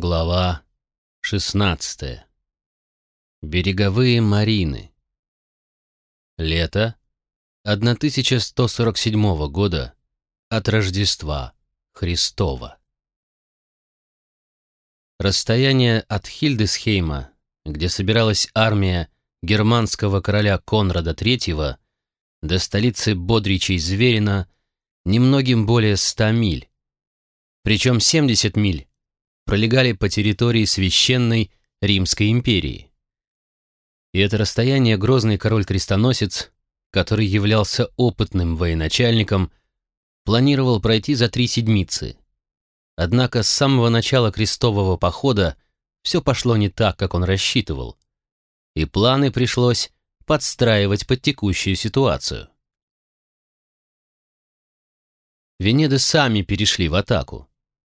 Глава 16. Береговые марины. Лето 1147 года от Рождества Христова. Расстояние от Хильдесхейма, где собиралась армия германского короля Конрада III, до столицы Бодричей Зверина немногим более 100 миль. Причем 70 миль пролегали по территории священной Римской империи. И это расстояние грозный король-крестоносец, который являлся опытным военачальником, планировал пройти за три седмицы. Однако с самого начала крестового похода все пошло не так, как он рассчитывал, и планы пришлось подстраивать под текущую ситуацию. Венеды сами перешли в атаку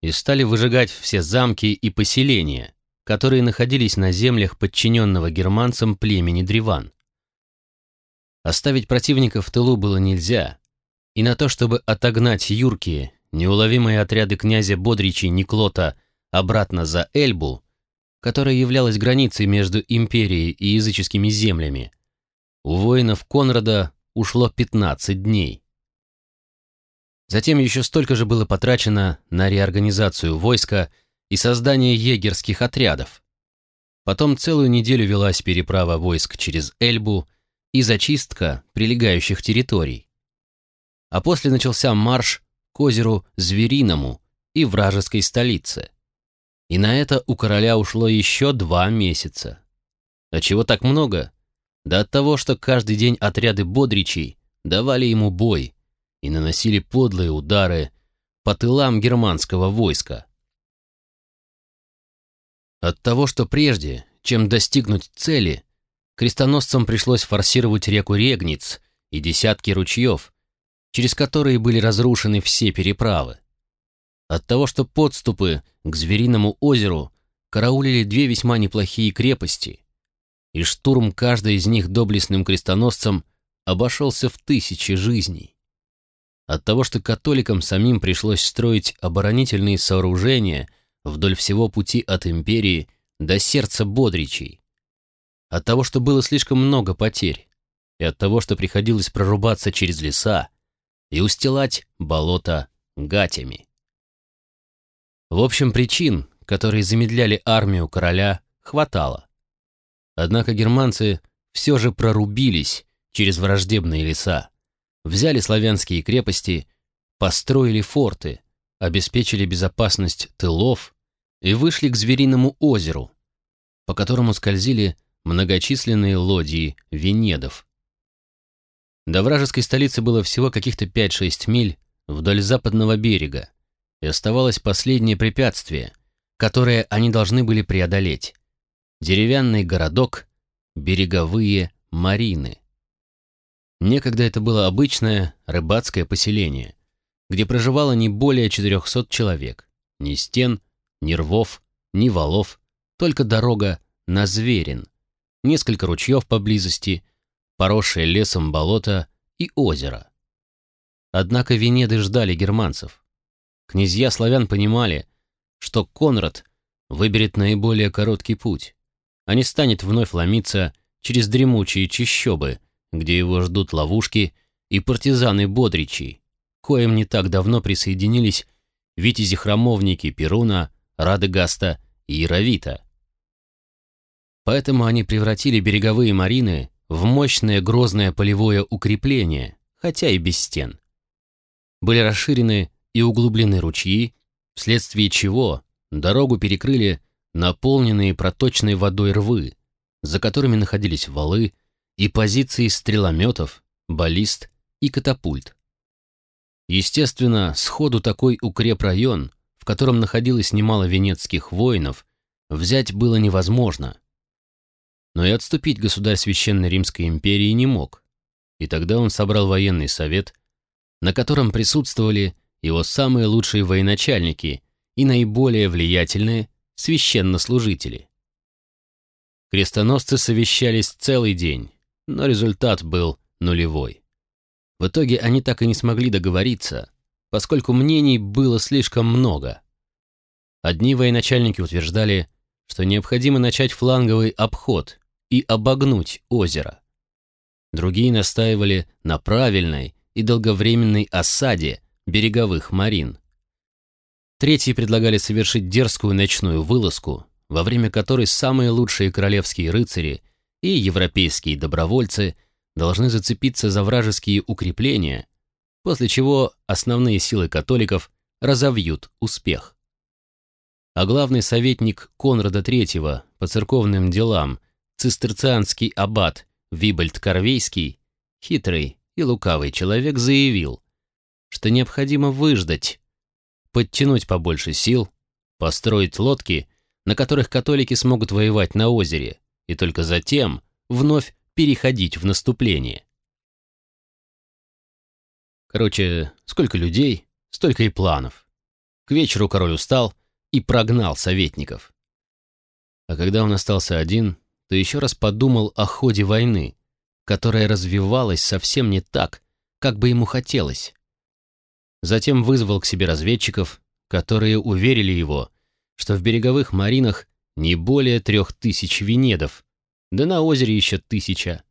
и стали выжигать все замки и поселения, которые находились на землях подчиненного германцам племени Древан. Оставить противника в тылу было нельзя, и на то, чтобы отогнать юркие, неуловимые отряды князя Бодричи Никлота обратно за Эльбу, которая являлась границей между империей и языческими землями, у воинов Конрада ушло 15 дней. Затем еще столько же было потрачено на реорганизацию войска и создание егерских отрядов. Потом целую неделю велась переправа войск через Эльбу и зачистка прилегающих территорий. А после начался марш к озеру Звериному и вражеской столице. И на это у короля ушло еще два месяца. А чего так много? Да от того, что каждый день отряды бодричей давали ему бой, и наносили подлые удары по тылам германского войска. От того, что прежде, чем достигнуть цели, крестоносцам пришлось форсировать реку Регниц и десятки ручьев, через которые были разрушены все переправы. От того, что подступы к Звериному озеру караулили две весьма неплохие крепости, и штурм каждой из них доблестным крестоносцам обошелся в тысячи жизней от того, что католикам самим пришлось строить оборонительные сооружения вдоль всего пути от империи до сердца Бодричей, от того, что было слишком много потерь, и от того, что приходилось прорубаться через леса и устилать болота гатями. В общем, причин, которые замедляли армию короля, хватало. Однако германцы все же прорубились через враждебные леса взяли славянские крепости, построили форты, обеспечили безопасность тылов и вышли к Звериному озеру, по которому скользили многочисленные лодии венедов. До вражеской столицы было всего каких-то 5-6 миль вдоль западного берега, и оставалось последнее препятствие, которое они должны были преодолеть – деревянный городок, береговые марины. Некогда это было обычное рыбацкое поселение, где проживало не более 400 человек. Ни стен, ни рвов, ни валов, только дорога на Зверин, несколько ручьев поблизости, поросшее лесом болото и озеро. Однако Венеды ждали германцев. Князья славян понимали, что Конрад выберет наиболее короткий путь, а не станет вновь ломиться через дремучие чащобы, где его ждут ловушки и партизаны Бодричи, коим не так давно присоединились витязи-храмовники Перуна, Радегаста и Яровита. Поэтому они превратили береговые марины в мощное грозное полевое укрепление, хотя и без стен. Были расширены и углублены ручьи, вследствие чего дорогу перекрыли наполненные проточной водой рвы, за которыми находились валы, и позиции стрелометов, баллист и катапульт. Естественно, сходу такой укрепрайон, в котором находилось немало венецких воинов, взять было невозможно. Но и отступить государь Священной Римской империи не мог, и тогда он собрал военный совет, на котором присутствовали его самые лучшие военачальники и наиболее влиятельные священнослужители. Крестоносцы совещались целый день, но результат был нулевой. В итоге они так и не смогли договориться, поскольку мнений было слишком много. Одни военачальники утверждали, что необходимо начать фланговый обход и обогнуть озеро. Другие настаивали на правильной и долговременной осаде береговых марин. Третьи предлагали совершить дерзкую ночную вылазку, во время которой самые лучшие королевские рыцари и европейские добровольцы должны зацепиться за вражеские укрепления, после чего основные силы католиков разовьют успех. А главный советник Конрада III по церковным делам, цистерцианский аббат Вибальд Корвейский, хитрый и лукавый человек, заявил, что необходимо выждать, подтянуть побольше сил, построить лодки, на которых католики смогут воевать на озере, и только затем вновь переходить в наступление. Короче, сколько людей, столько и планов. К вечеру король устал и прогнал советников. А когда он остался один, то еще раз подумал о ходе войны, которая развивалась совсем не так, как бы ему хотелось. Затем вызвал к себе разведчиков, которые уверили его, что в береговых маринах не более трех тысяч венедов, да на озере еще тысяча.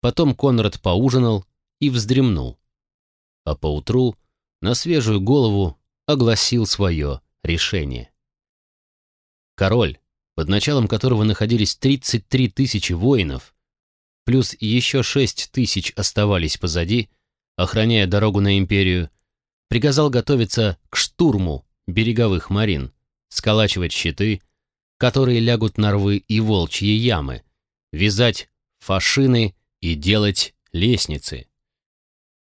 Потом Конрад поужинал и вздремнул, а поутру на свежую голову огласил свое решение. Король, под началом которого находились 33 тысячи воинов, плюс еще 6 тысяч оставались позади, охраняя дорогу на империю, приказал готовиться к штурму береговых марин, сколачивать щиты, которые лягут на рвы и волчьи ямы, вязать фашины и делать лестницы.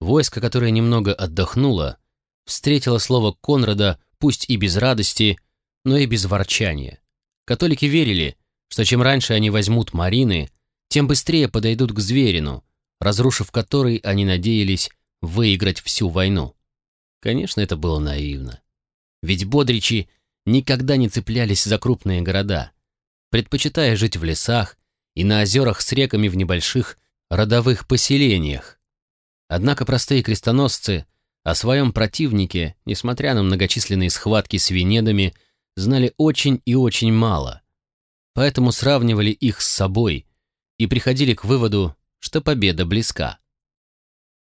Войско, которое немного отдохнуло, встретило слово Конрада пусть и без радости, но и без ворчания. Католики верили, что чем раньше они возьмут Марины, тем быстрее подойдут к Зверину, разрушив который они надеялись выиграть всю войну. Конечно, это было наивно. Ведь бодричи никогда не цеплялись за крупные города, предпочитая жить в лесах и на озерах с реками в небольших родовых поселениях. Однако простые крестоносцы о своем противнике, несмотря на многочисленные схватки с венедами, знали очень и очень мало, поэтому сравнивали их с собой и приходили к выводу, что победа близка.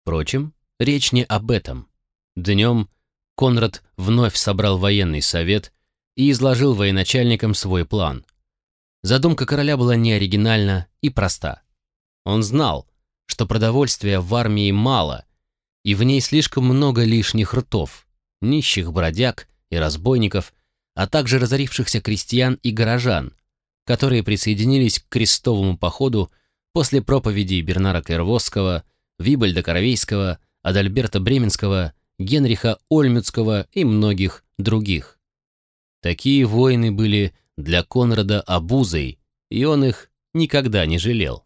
Впрочем, речь не об этом. Днем Конрад вновь собрал военный совет и изложил военачальникам свой план. Задумка короля была неоригинальна и проста. Он знал, что продовольствия в армии мало, и в ней слишком много лишних ртов, нищих бродяг и разбойников, а также разорившихся крестьян и горожан, которые присоединились к крестовому походу после проповедей Бернара Клервосского, Вибальда Коровейского, Адальберта Бременского, Генриха Ольмюцкого и многих других. Такие воины были для Конрада обузой, и он их никогда не жалел.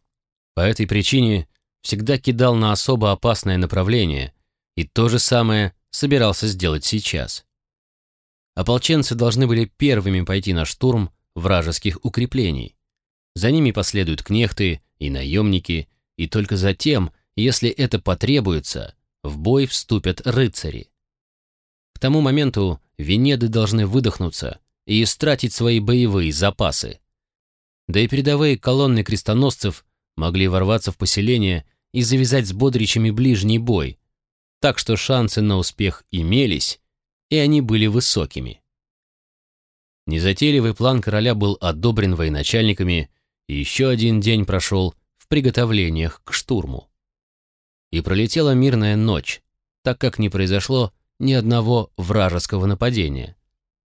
По этой причине всегда кидал на особо опасное направление, и то же самое собирался сделать сейчас. Ополченцы должны были первыми пойти на штурм вражеских укреплений. За ними последуют кнехты и наемники, и только затем, если это потребуется, в бой вступят рыцари. Тому моменту Венеды должны выдохнуться и истратить свои боевые запасы. Да и передовые колонны крестоносцев могли ворваться в поселение и завязать с бодричами ближний бой, так что шансы на успех имелись, и они были высокими. Незатейливый план короля был одобрен военачальниками, и еще один день прошел в приготовлениях к штурму. И пролетела мирная ночь, так как не произошло ни одного вражеского нападения.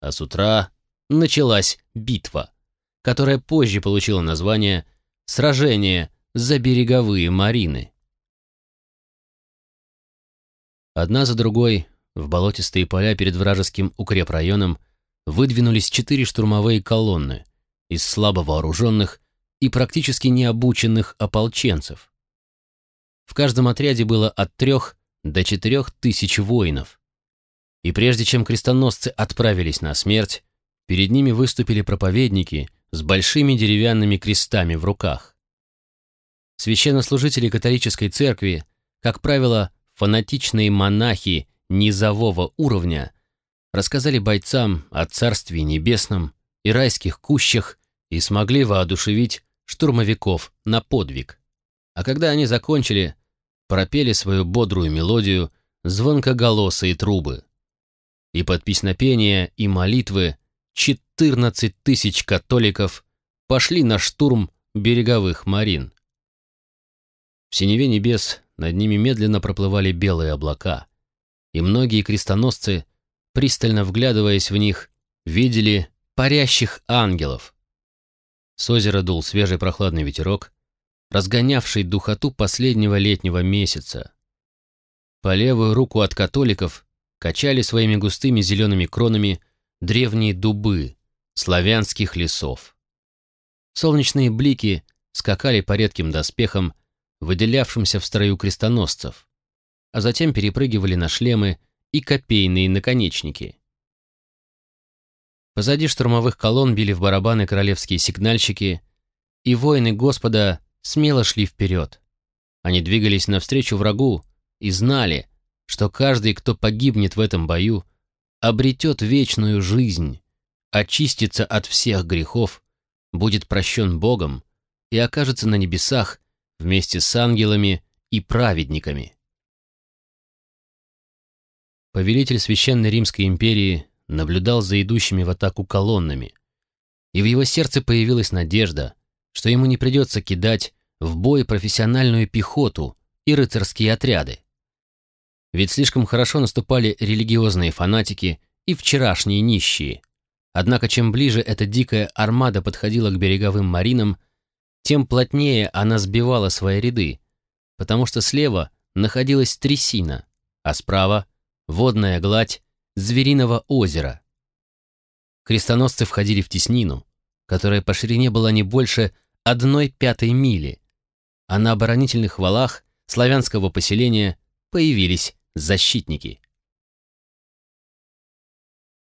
А с утра началась битва, которая позже получила название «Сражение за береговые марины». Одна за другой в болотистые поля перед вражеским укрепрайоном выдвинулись четыре штурмовые колонны из слабо вооруженных и практически необученных ополченцев. В каждом отряде было от трех до четырех тысяч воинов. И прежде чем крестоносцы отправились на смерть, перед ними выступили проповедники с большими деревянными крестами в руках. Священнослужители католической церкви, как правило, фанатичные монахи низового уровня, рассказали бойцам о Царстве Небесном и райских кущах и смогли воодушевить штурмовиков на подвиг. А когда они закончили, пропели свою бодрую мелодию звонкоголосые трубы. И под песнопения и молитвы 14 тысяч католиков пошли на штурм береговых марин. В синеве небес над ними медленно проплывали белые облака, и многие крестоносцы, пристально вглядываясь в них, видели парящих ангелов. С озера дул свежий прохладный ветерок, разгонявший духоту последнего летнего месяца. По левую руку от католиков качали своими густыми зелеными кронами древние дубы славянских лесов. Солнечные блики скакали по редким доспехам, выделявшимся в строю крестоносцев, а затем перепрыгивали на шлемы и копейные наконечники. Позади штурмовых колонн били в барабаны королевские сигнальщики, и воины Господа смело шли вперед. Они двигались навстречу врагу и знали, что каждый, кто погибнет в этом бою, обретет вечную жизнь, очистится от всех грехов, будет прощен Богом и окажется на небесах вместе с ангелами и праведниками. Повелитель Священной Римской империи наблюдал за идущими в атаку колоннами, и в его сердце появилась надежда, что ему не придется кидать в бой профессиональную пехоту и рыцарские отряды. Ведь слишком хорошо наступали религиозные фанатики и вчерашние нищие. Однако чем ближе эта дикая армада подходила к береговым маринам, тем плотнее она сбивала свои ряды, потому что слева находилась трясина, а справа — водная гладь звериного озера. Крестоносцы входили в теснину, которая по ширине была не больше одной пятой мили, а на оборонительных валах славянского поселения появились защитники.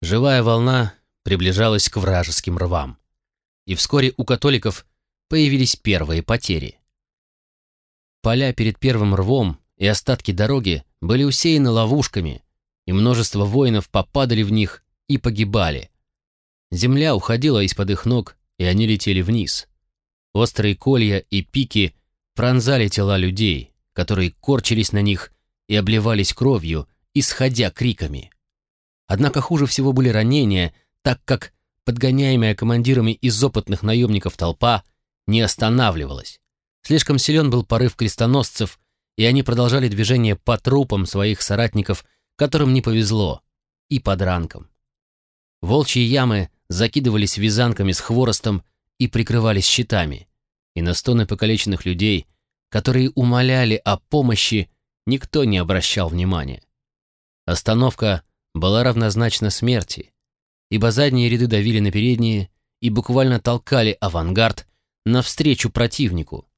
Живая волна приближалась к вражеским рвам, и вскоре у католиков появились первые потери. Поля перед первым рвом и остатки дороги были усеяны ловушками, и множество воинов попадали в них и погибали. Земля уходила из-под их ног, и они летели вниз. Острые колья и пики пронзали тела людей, которые корчились на них и обливались кровью, исходя криками. Однако хуже всего были ранения, так как подгоняемая командирами из опытных наемников толпа не останавливалась. Слишком силен был порыв крестоносцев, и они продолжали движение по трупам своих соратников, которым не повезло, и подранкам. Волчьи ямы закидывались вязанками с хворостом и прикрывались щитами и на стоны покалеченных людей, которые умоляли о помощи, никто не обращал внимания. Остановка была равнозначна смерти, ибо задние ряды давили на передние и буквально толкали авангард навстречу противнику.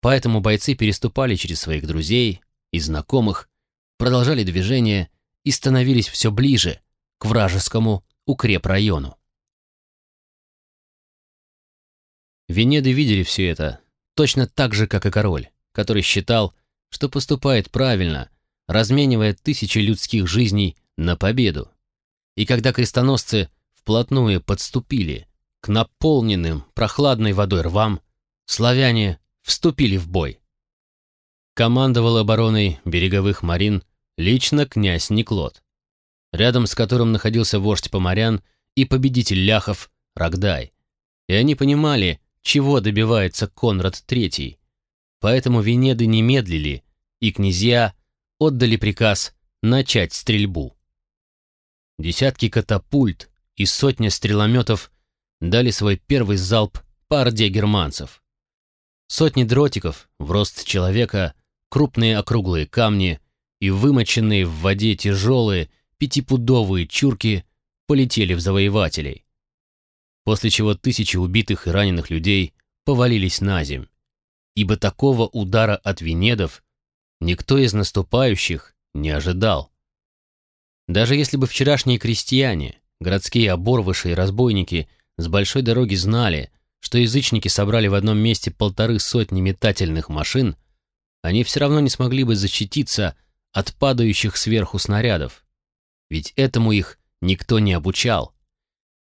Поэтому бойцы переступали через своих друзей и знакомых, продолжали движение и становились все ближе к вражескому укрепрайону. Венеды видели все это, точно так же, как и король, который считал, что поступает правильно, разменивая тысячи людских жизней на победу. И когда крестоносцы вплотную подступили к наполненным прохладной водой рвам, славяне вступили в бой. Командовал обороной береговых марин лично князь Никлот, рядом с которым находился вождь поморян и победитель ляхов Рогдай. И они понимали, чего добивается Конрад III. Поэтому Венеды не медлили, и князья отдали приказ начать стрельбу. Десятки катапульт и сотня стрелометов дали свой первый залп по орде германцев. Сотни дротиков в рост человека, крупные округлые камни и вымоченные в воде тяжелые пятипудовые чурки полетели в завоевателей после чего тысячи убитых и раненых людей повалились на земь, ибо такого удара от венедов никто из наступающих не ожидал. Даже если бы вчерашние крестьяне, городские оборвыши и разбойники с большой дороги знали, что язычники собрали в одном месте полторы сотни метательных машин, они все равно не смогли бы защититься от падающих сверху снарядов, ведь этому их никто не обучал.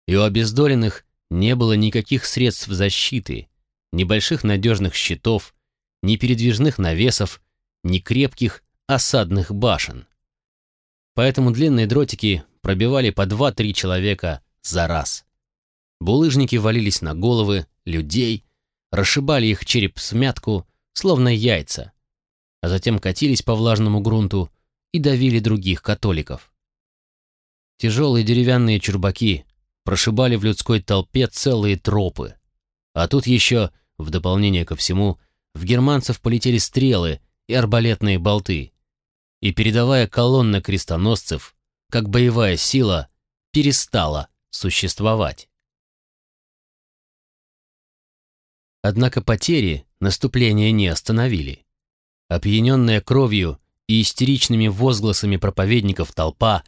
И у обездоленных не было никаких средств защиты, ни больших надежных щитов, ни передвижных навесов, ни крепких осадных башен. Поэтому длинные дротики пробивали по два-три человека за раз. Булыжники валились на головы людей, расшибали их череп в смятку, словно яйца, а затем катились по влажному грунту и давили других католиков. Тяжелые деревянные чурбаки прошибали в людской толпе целые тропы. А тут еще, в дополнение ко всему, в германцев полетели стрелы и арбалетные болты. И передовая колонна крестоносцев, как боевая сила, перестала существовать. Однако потери наступления не остановили. Опьяненная кровью и истеричными возгласами проповедников толпа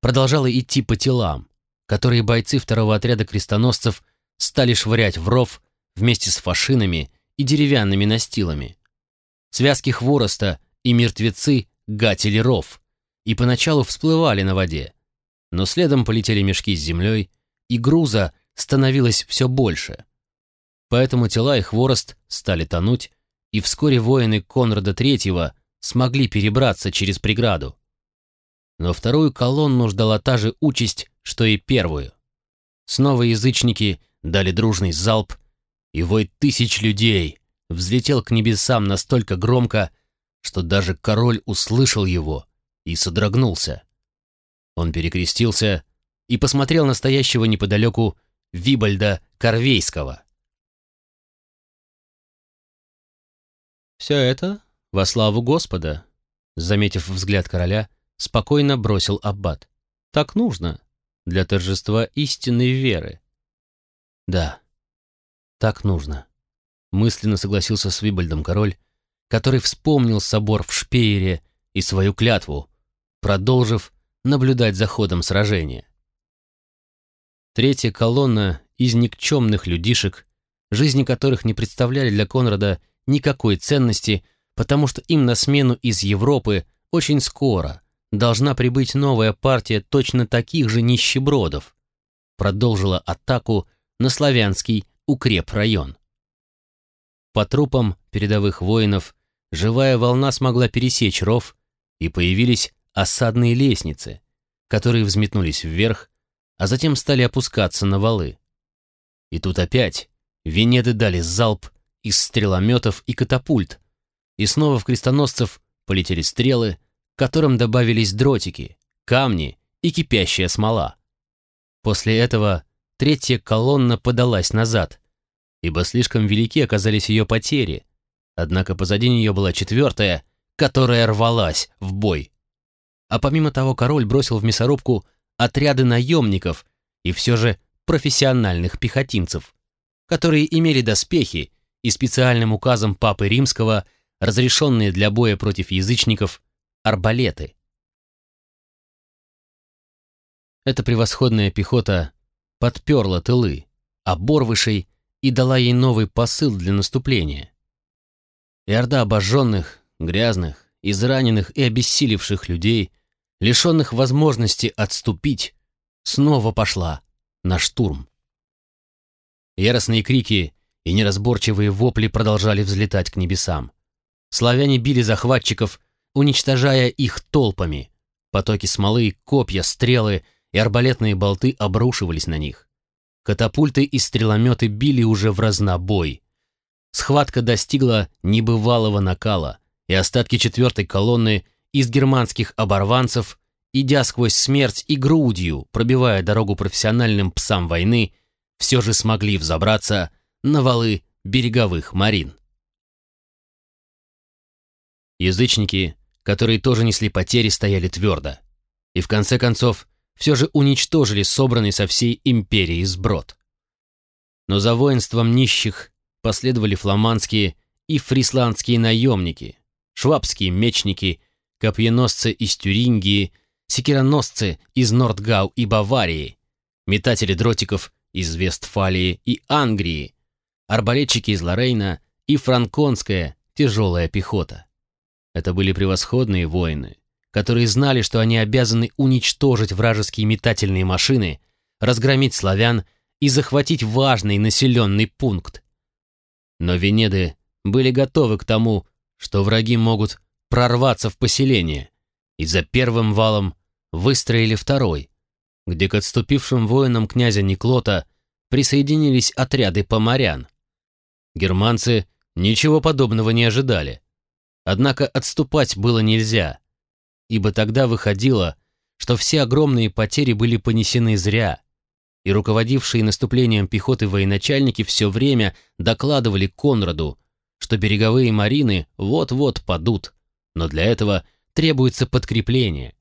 продолжала идти по телам, которые бойцы второго отряда крестоносцев стали швырять в ров вместе с фашинами и деревянными настилами. Связки хвороста и мертвецы гатили ров и поначалу всплывали на воде, но следом полетели мешки с землей, и груза становилось все больше. Поэтому тела и хворост стали тонуть, и вскоре воины Конрада III смогли перебраться через преграду. Но вторую колонну ждала та же участь, что и первую. Снова язычники дали дружный залп, и вой тысяч людей взлетел к небесам настолько громко, что даже король услышал его и содрогнулся. Он перекрестился и посмотрел на стоящего неподалеку Вибальда Корвейского. «Все это во славу Господа», — заметив взгляд короля, спокойно бросил аббат. «Так нужно для торжества истинной веры». «Да, так нужно», — мысленно согласился с Вибальдом король, который вспомнил собор в Шпеере и свою клятву, продолжив наблюдать за ходом сражения. Третья колонна из никчемных людишек, жизни которых не представляли для Конрада никакой ценности, потому что им на смену из Европы очень скоро должна прибыть новая партия точно таких же нищебродов, продолжила атаку на славянский укрепрайон. По трупам передовых воинов живая волна смогла пересечь ров, и появились осадные лестницы, которые взметнулись вверх, а затем стали опускаться на валы. И тут опять Венеды дали залп из стрелометов и катапульт, и снова в крестоносцев полетели стрелы, к которым добавились дротики, камни и кипящая смола. После этого третья колонна подалась назад, ибо слишком велики оказались ее потери, однако позади нее была четвертая, которая рвалась в бой. А помимо того король бросил в мясорубку отряды наемников и все же профессиональных пехотинцев, которые имели доспехи и специальным указом Папы Римского разрешенные для боя против язычников арбалеты. Эта превосходная пехота подперла тылы, оборвышей и дала ей новый посыл для наступления. И орда обожженных, грязных, израненных и обессилевших людей, лишенных возможности отступить, снова пошла на штурм. Яростные крики и неразборчивые вопли продолжали взлетать к небесам. Славяне били захватчиков, уничтожая их толпами. Потоки смолы, копья, стрелы и арбалетные болты обрушивались на них. Катапульты и стрелометы били уже в разнобой. Схватка достигла небывалого накала, и остатки четвертой колонны из германских оборванцев, идя сквозь смерть и грудью, пробивая дорогу профессиональным псам войны, все же смогли взобраться на валы береговых марин. Язычники, которые тоже несли потери, стояли твердо. И в конце концов, все же уничтожили собранный со всей империи сброд. Но за воинством нищих последовали фламандские и фрисландские наемники, швабские мечники, копьеносцы из Тюрингии, секироносцы из Нордгау и Баварии, метатели дротиков из Вестфалии и Ангрии, арбалетчики из Лорейна и франконская тяжелая пехота. Это были превосходные воины, которые знали, что они обязаны уничтожить вражеские метательные машины, разгромить славян и захватить важный населенный пункт. Но Венеды были готовы к тому, что враги могут прорваться в поселение, и за первым валом выстроили второй, где к отступившим воинам князя Никлота присоединились отряды поморян. Германцы ничего подобного не ожидали. Однако отступать было нельзя, ибо тогда выходило, что все огромные потери были понесены зря, и руководившие наступлением пехоты военачальники все время докладывали Конраду, что береговые марины вот-вот падут, но для этого требуется подкрепление.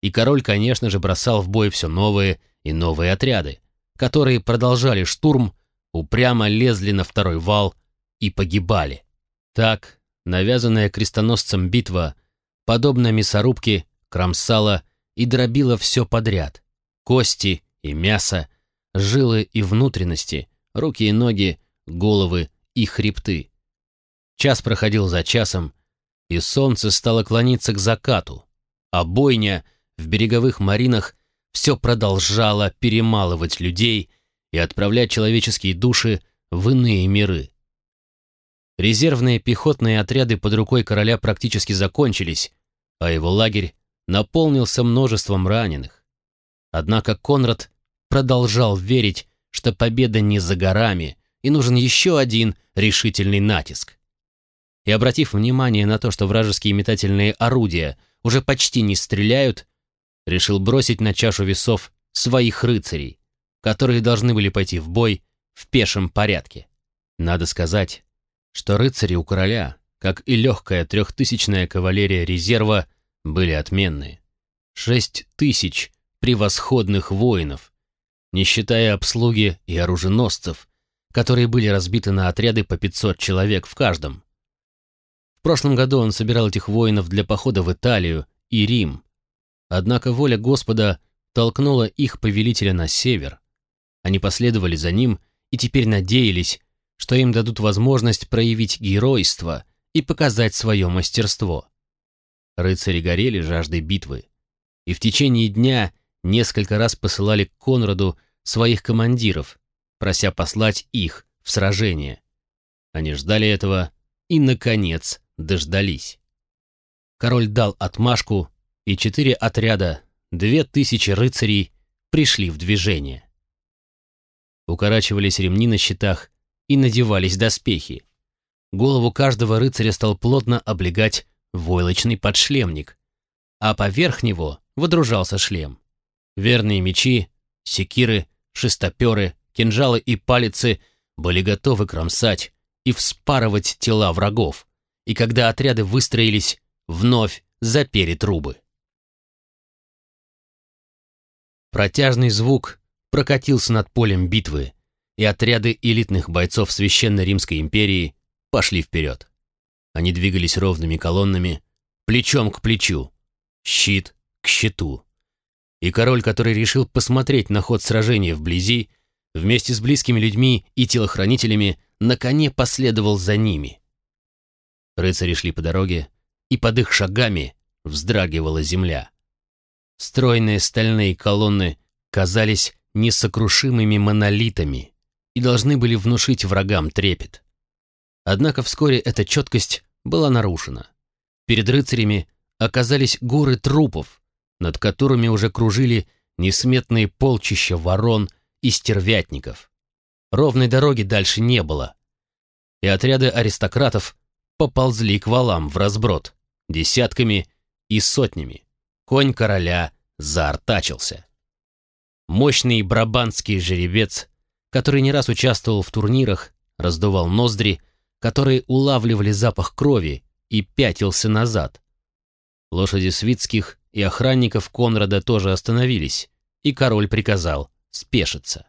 И король, конечно же, бросал в бой все новые и новые отряды, которые продолжали штурм, упрямо лезли на второй вал и погибали. Так, навязанная крестоносцем битва, подобно мясорубке, кромсала и дробила все подряд. Кости и мясо, жилы и внутренности, руки и ноги, головы и хребты. Час проходил за часом, и солнце стало клониться к закату, а бойня в береговых маринах все продолжала перемалывать людей и отправлять человеческие души в иные миры. Резервные пехотные отряды под рукой короля практически закончились, а его лагерь наполнился множеством раненых. Однако Конрад продолжал верить, что победа не за горами, и нужен еще один решительный натиск. И обратив внимание на то, что вражеские метательные орудия уже почти не стреляют, решил бросить на чашу весов своих рыцарей, которые должны были пойти в бой в пешем порядке. Надо сказать, что рыцари у короля, как и легкая трехтысячная кавалерия резерва, были отменные. Шесть тысяч превосходных воинов, не считая обслуги и оруженосцев, которые были разбиты на отряды по 500 человек в каждом. В прошлом году он собирал этих воинов для похода в Италию и Рим. Однако воля Господа толкнула их повелителя на север. Они последовали за ним и теперь надеялись, что им дадут возможность проявить геройство и показать свое мастерство. Рыцари горели жаждой битвы, и в течение дня несколько раз посылали к Конраду своих командиров, прося послать их в сражение. Они ждали этого и, наконец, дождались. Король дал отмашку, и четыре отряда, две тысячи рыцарей, пришли в движение. Укорачивались ремни на щитах и надевались доспехи. Голову каждого рыцаря стал плотно облегать войлочный подшлемник, а поверх него водружался шлем. Верные мечи, секиры, шестоперы, кинжалы и палицы были готовы кромсать и вспарывать тела врагов, и когда отряды выстроились, вновь запели трубы. Протяжный звук прокатился над полем битвы, и отряды элитных бойцов Священной Римской империи пошли вперед. Они двигались ровными колоннами, плечом к плечу, щит к щиту и король, который решил посмотреть на ход сражения вблизи, вместе с близкими людьми и телохранителями, на коне последовал за ними. Рыцари шли по дороге, и под их шагами вздрагивала земля. Стройные стальные колонны казались несокрушимыми монолитами и должны были внушить врагам трепет. Однако вскоре эта четкость была нарушена. Перед рыцарями оказались горы трупов, над которыми уже кружили несметные полчища ворон и стервятников. Ровной дороги дальше не было, и отряды аристократов поползли к валам в разброд, десятками и сотнями. Конь короля заортачился. Мощный брабанский жеребец, который не раз участвовал в турнирах, раздувал ноздри, которые улавливали запах крови и пятился назад. Лошади свитских и охранников Конрада тоже остановились, и король приказал спешиться.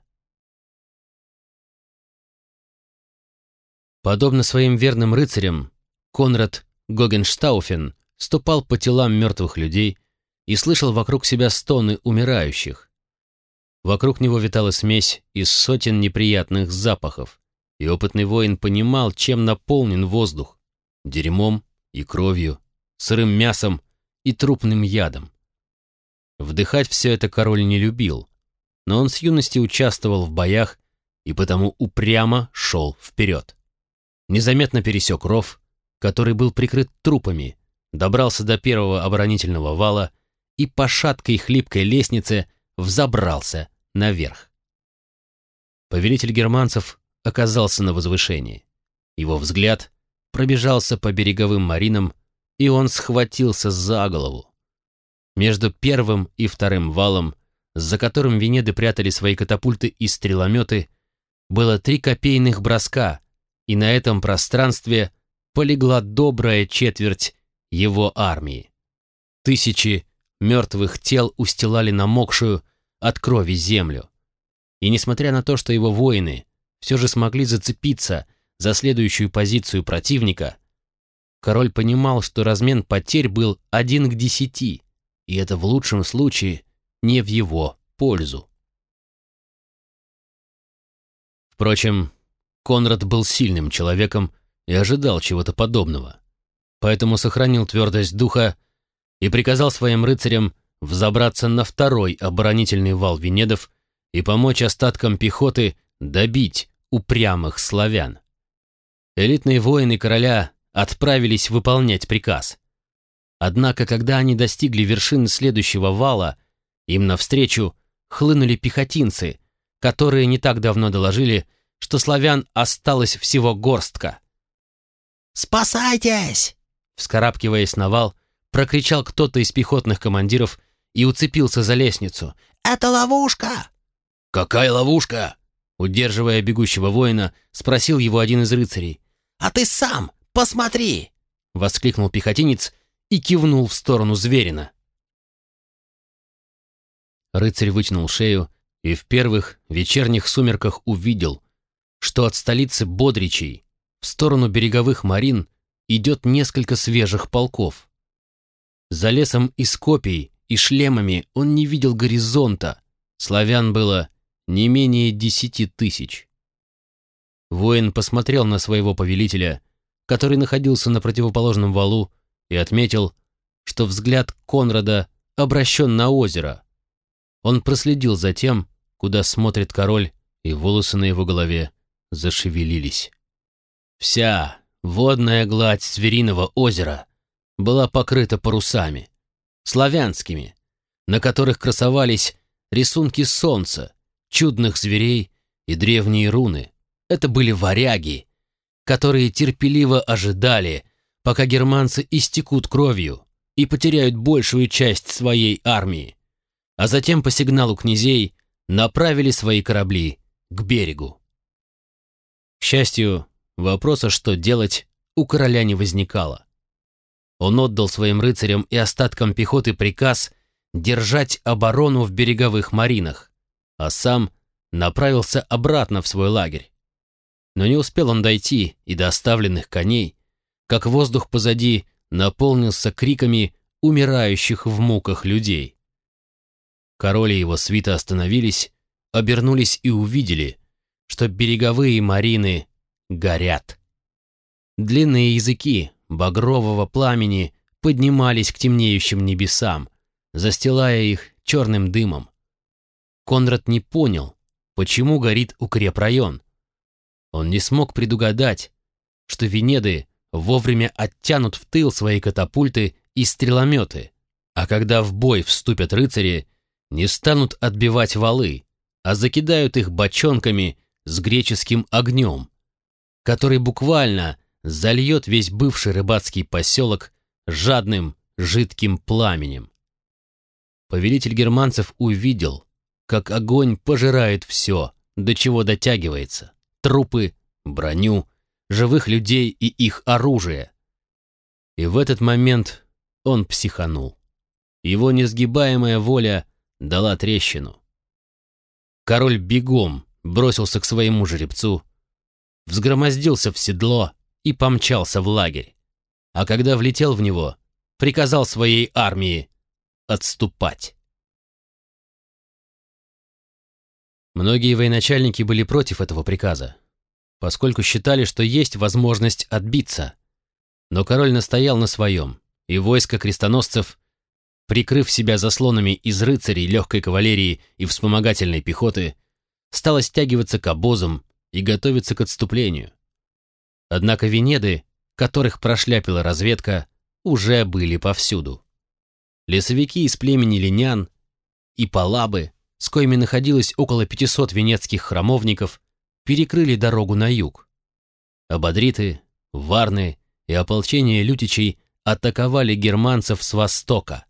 Подобно своим верным рыцарям, Конрад Гогенштауфен ступал по телам мертвых людей и слышал вокруг себя стоны умирающих. Вокруг него витала смесь из сотен неприятных запахов, и опытный воин понимал, чем наполнен воздух — дерьмом и кровью, сырым мясом и трупным ядом. Вдыхать все это король не любил, но он с юности участвовал в боях и потому упрямо шел вперед. Незаметно пересек ров, который был прикрыт трупами, добрался до первого оборонительного вала и по шаткой хлипкой лестнице взобрался наверх. Повелитель германцев оказался на возвышении. Его взгляд пробежался по береговым маринам, и он схватился за голову. Между первым и вторым валом, за которым Венеды прятали свои катапульты и стрелометы, было три копейных броска, и на этом пространстве полегла добрая четверть его армии. Тысячи мертвых тел устилали намокшую от крови землю. И несмотря на то, что его воины все же смогли зацепиться за следующую позицию противника, король понимал, что размен потерь был один к десяти, и это в лучшем случае не в его пользу. Впрочем, Конрад был сильным человеком и ожидал чего-то подобного, поэтому сохранил твердость духа и приказал своим рыцарям взобраться на второй оборонительный вал Венедов и помочь остаткам пехоты добить упрямых славян. Элитные воины короля отправились выполнять приказ. Однако, когда они достигли вершины следующего вала, им навстречу хлынули пехотинцы, которые не так давно доложили, что славян осталось всего горстка. «Спасайтесь!» Вскарабкиваясь на вал, прокричал кто-то из пехотных командиров и уцепился за лестницу. «Это ловушка!» «Какая ловушка?» Удерживая бегущего воина, спросил его один из рыцарей. «А ты сам посмотри!» Воскликнул пехотинец и кивнул в сторону зверина. Рыцарь вытянул шею и в первых вечерних сумерках увидел, что от столицы Бодричей в сторону береговых марин идет несколько свежих полков. За лесом из копий и шлемами он не видел горизонта, славян было не менее десяти тысяч. Воин посмотрел на своего повелителя, который находился на противоположном валу, и отметил, что взгляд Конрада обращен на озеро. Он проследил за тем, куда смотрит король, и волосы на его голове зашевелились. Вся водная гладь звериного озера была покрыта парусами, славянскими, на которых красовались рисунки солнца, чудных зверей и древние руны. Это были варяги, которые терпеливо ожидали, пока германцы истекут кровью и потеряют большую часть своей армии, а затем по сигналу князей направили свои корабли к берегу. К счастью, вопроса, что делать, у короля не возникало. Он отдал своим рыцарям и остаткам пехоты приказ держать оборону в береговых маринах, а сам направился обратно в свой лагерь. Но не успел он дойти и до оставленных коней, как воздух позади наполнился криками умирающих в муках людей. Король и его свита остановились, обернулись и увидели, что береговые марины горят. Длинные языки багрового пламени поднимались к темнеющим небесам, застилая их черным дымом. Конрад не понял, почему горит укрепрайон. Он не смог предугадать, что Венеды вовремя оттянут в тыл свои катапульты и стрелометы, а когда в бой вступят рыцари, не станут отбивать валы, а закидают их бочонками с греческим огнем, который буквально зальет весь бывший рыбацкий поселок жадным, жидким пламенем. Повелитель германцев увидел, как огонь пожирает все, до чего дотягивается. Трупы, броню, живых людей и их оружие. И в этот момент он психанул. Его несгибаемая воля дала трещину. Король бегом бросился к своему жеребцу, взгромоздился в седло и помчался в лагерь. А когда влетел в него, приказал своей армии отступать. Многие военачальники были против этого приказа, поскольку считали, что есть возможность отбиться. Но король настоял на своем, и войско крестоносцев прикрыв себя заслонами из рыцарей, легкой кавалерии и вспомогательной пехоты, стала стягиваться к обозам и готовиться к отступлению. Однако Венеды, которых прошляпила разведка, уже были повсюду. Лесовики из племени линян и палабы, с коими находилось около 500 венецких храмовников, перекрыли дорогу на юг. Ободриты, варны и ополчение лютичей атаковали германцев с востока.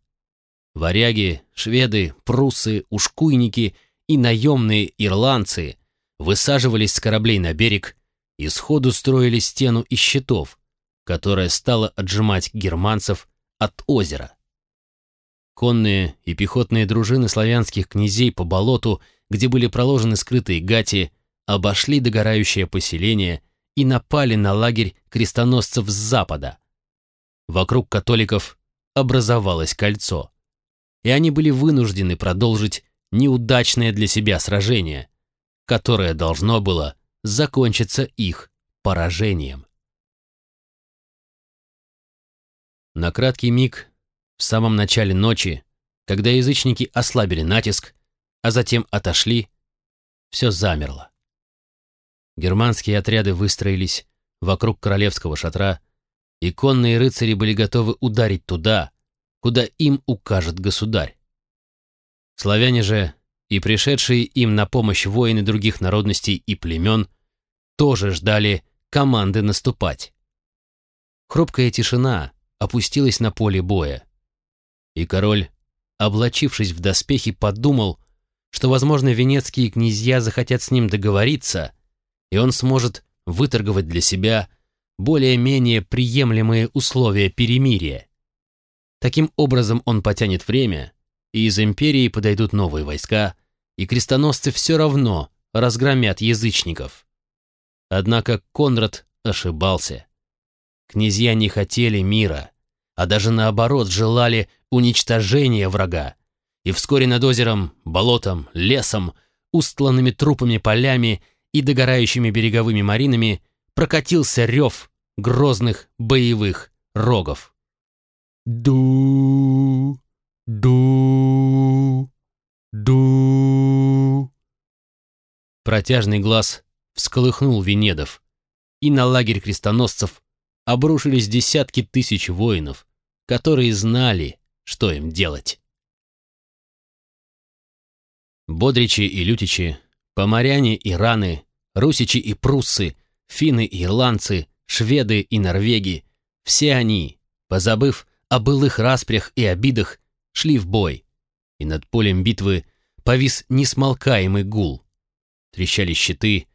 Варяги, шведы, пруссы, ушкуйники и наемные ирландцы высаживались с кораблей на берег и сходу строили стену из щитов, которая стала отжимать германцев от озера. Конные и пехотные дружины славянских князей по болоту, где были проложены скрытые гати, обошли догорающее поселение и напали на лагерь крестоносцев с запада. Вокруг католиков образовалось кольцо, и они были вынуждены продолжить неудачное для себя сражение, которое должно было закончиться их поражением. На краткий миг, в самом начале ночи, когда язычники ослабили натиск, а затем отошли, все замерло. Германские отряды выстроились вокруг королевского шатра, и конные рыцари были готовы ударить туда, куда им укажет государь. Славяне же и пришедшие им на помощь воины других народностей и племен тоже ждали команды наступать. Хрупкая тишина опустилась на поле боя, и король, облачившись в доспехи, подумал, что, возможно, венецкие князья захотят с ним договориться — и он сможет выторговать для себя более-менее приемлемые условия перемирия. Таким образом он потянет время, и из империи подойдут новые войска, и крестоносцы все равно разгромят язычников. Однако Конрад ошибался. Князья не хотели мира, а даже наоборот желали уничтожения врага. И вскоре над озером, болотом, лесом, устланными трупами полями и догорающими береговыми маринами прокатился рев грозных боевых рогов. Ду, ду, ду. Протяжный глаз всколыхнул Венедов, и на лагерь крестоносцев обрушились десятки тысяч воинов, которые знали, что им делать. Бодричи и лютичи Поморяне и раны, русичи и пруссы, финны и ирландцы, шведы и норвеги — все они, позабыв о былых распрях и обидах, шли в бой, и над полем битвы повис несмолкаемый гул. Трещали щиты,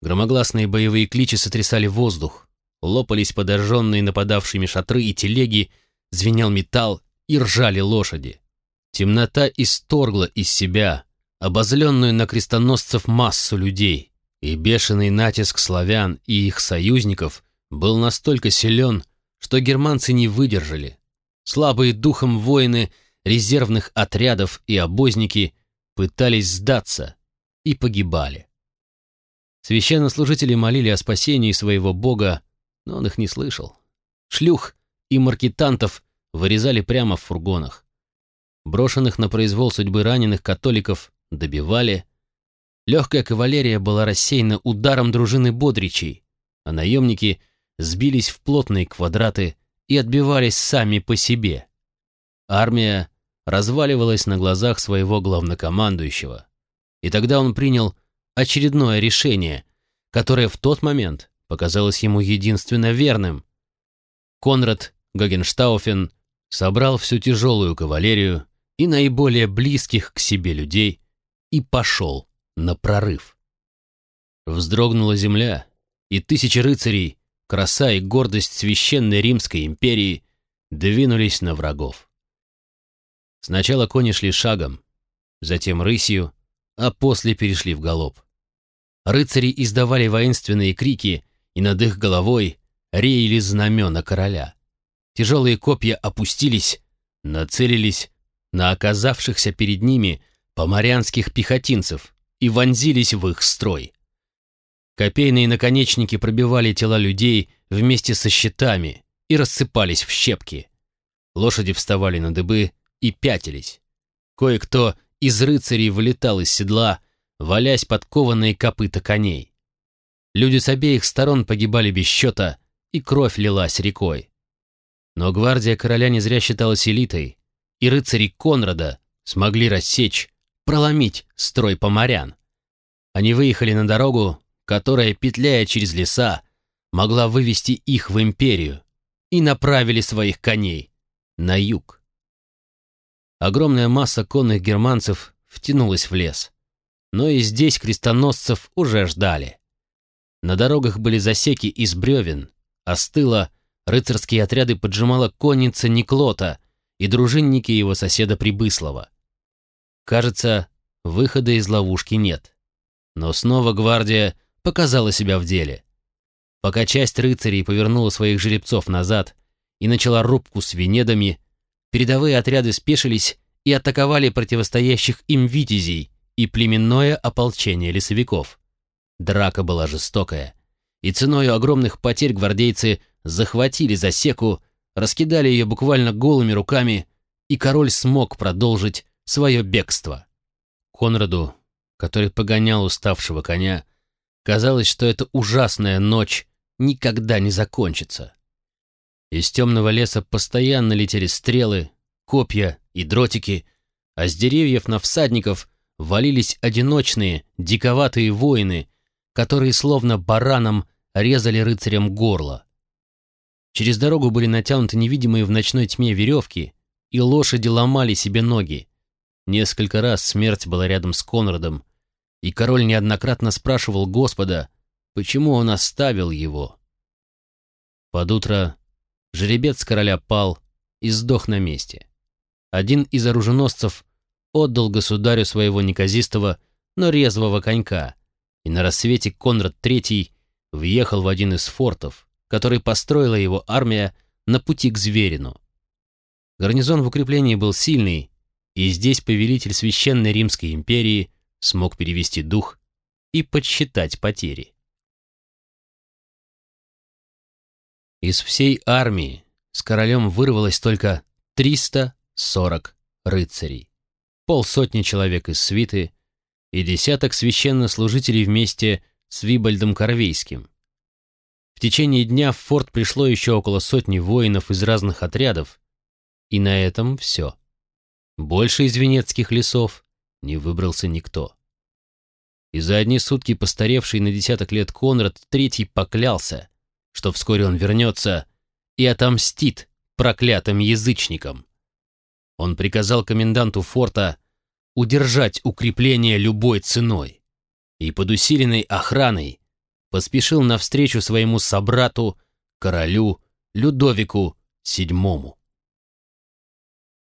громогласные боевые кличи сотрясали воздух, лопались подожженные нападавшими шатры и телеги, звенел металл и ржали лошади. Темнота исторгла из себя обозленную на крестоносцев массу людей, и бешеный натиск славян и их союзников был настолько силен, что германцы не выдержали. Слабые духом воины резервных отрядов и обозники пытались сдаться и погибали. Священнослужители молили о спасении своего бога, но он их не слышал. Шлюх и маркетантов вырезали прямо в фургонах. Брошенных на произвол судьбы раненых католиков добивали. Легкая кавалерия была рассеяна ударом дружины бодричей, а наемники сбились в плотные квадраты и отбивались сами по себе. Армия разваливалась на глазах своего главнокомандующего. И тогда он принял очередное решение, которое в тот момент показалось ему единственно верным. Конрад Гогенштауфен собрал всю тяжелую кавалерию и наиболее близких к себе людей и пошел на прорыв. Вздрогнула земля, и тысячи рыцарей, краса и гордость священной Римской империи двинулись на врагов. Сначала кони шли шагом, затем рысью, а после перешли в галоп. Рыцари издавали воинственные крики, и над их головой реяли знамена короля. Тяжелые копья опустились, нацелились на оказавшихся перед ними поморянских пехотинцев и вонзились в их строй. Копейные наконечники пробивали тела людей вместе со щитами и рассыпались в щепки. Лошади вставали на дыбы, и пятились. Кое-кто из рыцарей вылетал из седла, валясь под кованые копыта коней. Люди с обеих сторон погибали без счета, и кровь лилась рекой. Но гвардия короля не зря считалась элитой, и рыцари Конрада смогли рассечь, проломить строй поморян. Они выехали на дорогу, которая, петляя через леса, могла вывести их в империю, и направили своих коней на юг. Огромная масса конных германцев втянулась в лес, но и здесь крестоносцев уже ждали. На дорогах были засеки из бревен, а с тыла рыцарские отряды поджимала конница Никлота и дружинники его соседа Прибыслова. Кажется, выхода из ловушки нет. Но снова гвардия показала себя в деле. Пока часть рыцарей повернула своих жеребцов назад и начала рубку с венедами, передовые отряды спешились и атаковали противостоящих им витязей и племенное ополчение лесовиков. Драка была жестокая, и ценой огромных потерь гвардейцы захватили засеку, раскидали ее буквально голыми руками, и король смог продолжить свое бегство. Конраду, который погонял уставшего коня, казалось, что эта ужасная ночь никогда не закончится. Из темного леса постоянно летели стрелы, копья и дротики, а с деревьев на всадников валились одиночные, диковатые воины, которые словно бараном резали рыцарям горло. Через дорогу были натянуты невидимые в ночной тьме веревки, и лошади ломали себе ноги. Несколько раз смерть была рядом с Конрадом, и король неоднократно спрашивал Господа, почему он оставил его. Под утро жеребец короля пал и сдох на месте. Один из оруженосцев отдал государю своего неказистого, но резвого конька, и на рассвете Конрад III въехал в один из фортов, который построила его армия на пути к Зверину. Гарнизон в укреплении был сильный, и здесь повелитель Священной Римской империи смог перевести дух и подсчитать потери. Из всей армии с королем вырвалось только 340 рыцарей, полсотни человек из свиты и десяток священнослужителей вместе с Вибальдом Корвейским. В течение дня в форт пришло еще около сотни воинов из разных отрядов, и на этом все. Больше из венецких лесов не выбрался никто. И за одни сутки постаревший на десяток лет Конрад III поклялся, что вскоре он вернется и отомстит проклятым язычникам. Он приказал коменданту форта удержать укрепление любой ценой и под усиленной охраной поспешил навстречу своему собрату, королю Людовику VII.